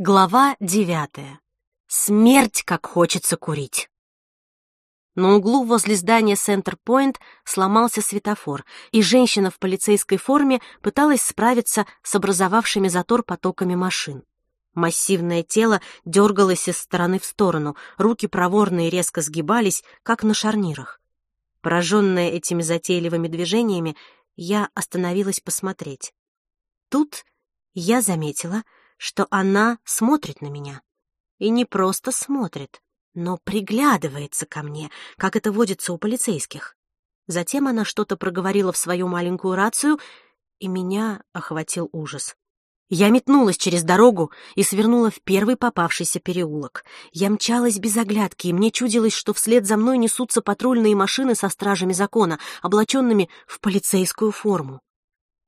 Глава девятая. Смерть, как хочется курить. На углу возле здания Центр-Пойнт сломался светофор, и женщина в полицейской форме пыталась справиться с образовавшими затор потоками машин. Массивное тело дергалось из стороны в сторону, руки проворные резко сгибались, как на шарнирах. Пораженная этими затейливыми движениями, я остановилась посмотреть. Тут я заметила — что она смотрит на меня. И не просто смотрит, но приглядывается ко мне, как это водится у полицейских. Затем она что-то проговорила в свою маленькую рацию, и меня охватил ужас. Я метнулась через дорогу и свернула в первый попавшийся переулок. Я мчалась без оглядки, и мне чудилось, что вслед за мной несутся патрульные машины со стражами закона, облаченными в полицейскую форму.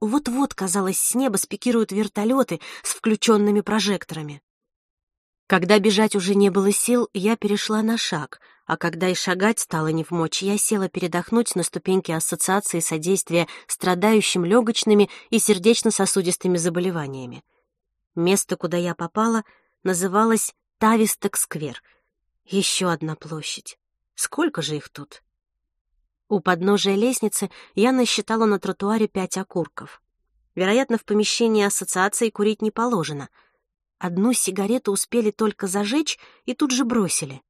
Вот-вот, казалось, с неба спикируют вертолеты с включенными прожекторами. Когда бежать уже не было сил, я перешла на шаг, а когда и шагать стало не в мочь, я села передохнуть на ступеньке Ассоциации содействия страдающим легочными и сердечно-сосудистыми заболеваниями. Место, куда я попала, называлось Тависток-сквер. Еще одна площадь. Сколько же их тут? У подножия лестницы я насчитала на тротуаре пять окурков. Вероятно, в помещении ассоциации курить не положено. Одну сигарету успели только зажечь и тут же бросили.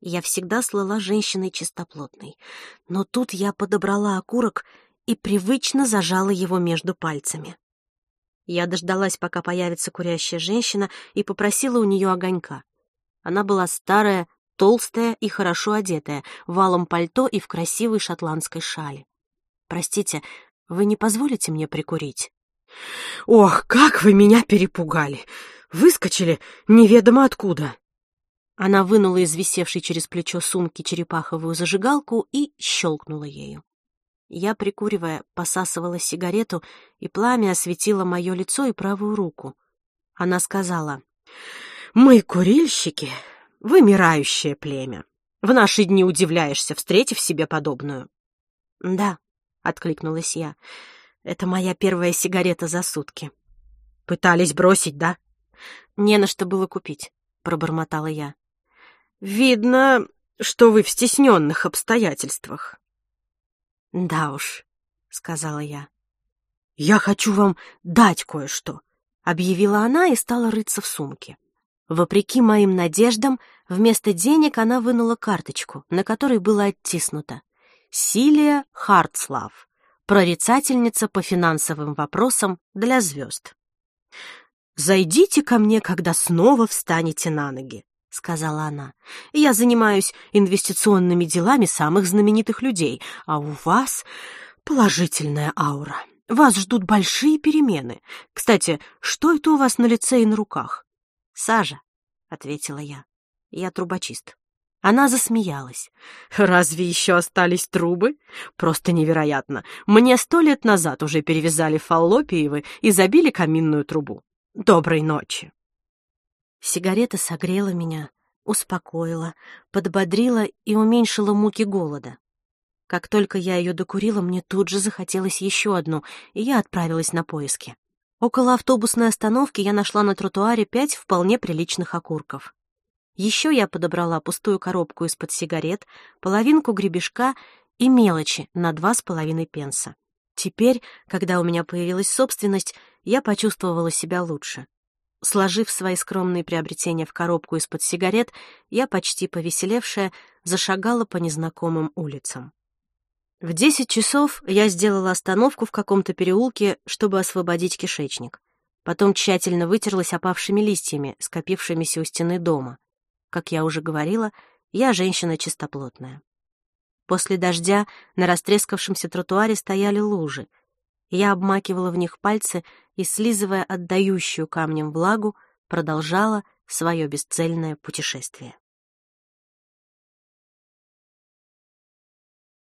Я всегда слыла женщиной чистоплотной, но тут я подобрала окурок и привычно зажала его между пальцами. Я дождалась, пока появится курящая женщина, и попросила у нее огонька. Она была старая, толстая и хорошо одетая, валом пальто и в красивой шотландской шали. «Простите, вы не позволите мне прикурить?» «Ох, как вы меня перепугали! Выскочили неведомо откуда!» Она вынула из висевшей через плечо сумки черепаховую зажигалку и щелкнула ею. Я, прикуривая, посасывала сигарету, и пламя осветило мое лицо и правую руку. Она сказала, «Мы, курильщики, Вымирающее племя. В наши дни удивляешься, встретив себе подобную. — Да, — откликнулась я, — это моя первая сигарета за сутки. — Пытались бросить, да? — Не на что было купить, — пробормотала я. — Видно, что вы в стесненных обстоятельствах. — Да уж, — сказала я. — Я хочу вам дать кое-что, — объявила она и стала рыться в сумке. Вопреки моим надеждам, вместо денег она вынула карточку, на которой было оттиснуто «Силия Хартслав, прорицательница по финансовым вопросам для звезд». «Зайдите ко мне, когда снова встанете на ноги», — сказала она. «Я занимаюсь инвестиционными делами самых знаменитых людей, а у вас положительная аура. Вас ждут большие перемены. Кстати, что это у вас на лице и на руках?» «Сажа», — ответила я. «Я трубочист». Она засмеялась. «Разве еще остались трубы? Просто невероятно. Мне сто лет назад уже перевязали фаллопиевы и забили каминную трубу. Доброй ночи!» Сигарета согрела меня, успокоила, подбодрила и уменьшила муки голода. Как только я ее докурила, мне тут же захотелось еще одну, и я отправилась на поиски. Около автобусной остановки я нашла на тротуаре пять вполне приличных окурков. Еще я подобрала пустую коробку из-под сигарет, половинку гребешка и мелочи на два с половиной пенса. Теперь, когда у меня появилась собственность, я почувствовала себя лучше. Сложив свои скромные приобретения в коробку из-под сигарет, я, почти повеселевшая, зашагала по незнакомым улицам. В десять часов я сделала остановку в каком-то переулке, чтобы освободить кишечник. Потом тщательно вытерлась опавшими листьями, скопившимися у стены дома. Как я уже говорила, я женщина чистоплотная. После дождя на растрескавшемся тротуаре стояли лужи. Я обмакивала в них пальцы и, слизывая отдающую камнем влагу, продолжала свое бесцельное путешествие.